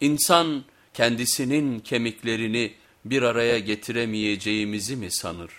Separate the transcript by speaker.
Speaker 1: İnsan kendisinin kemiklerini bir araya getiremeyeceğimizi mi sanır?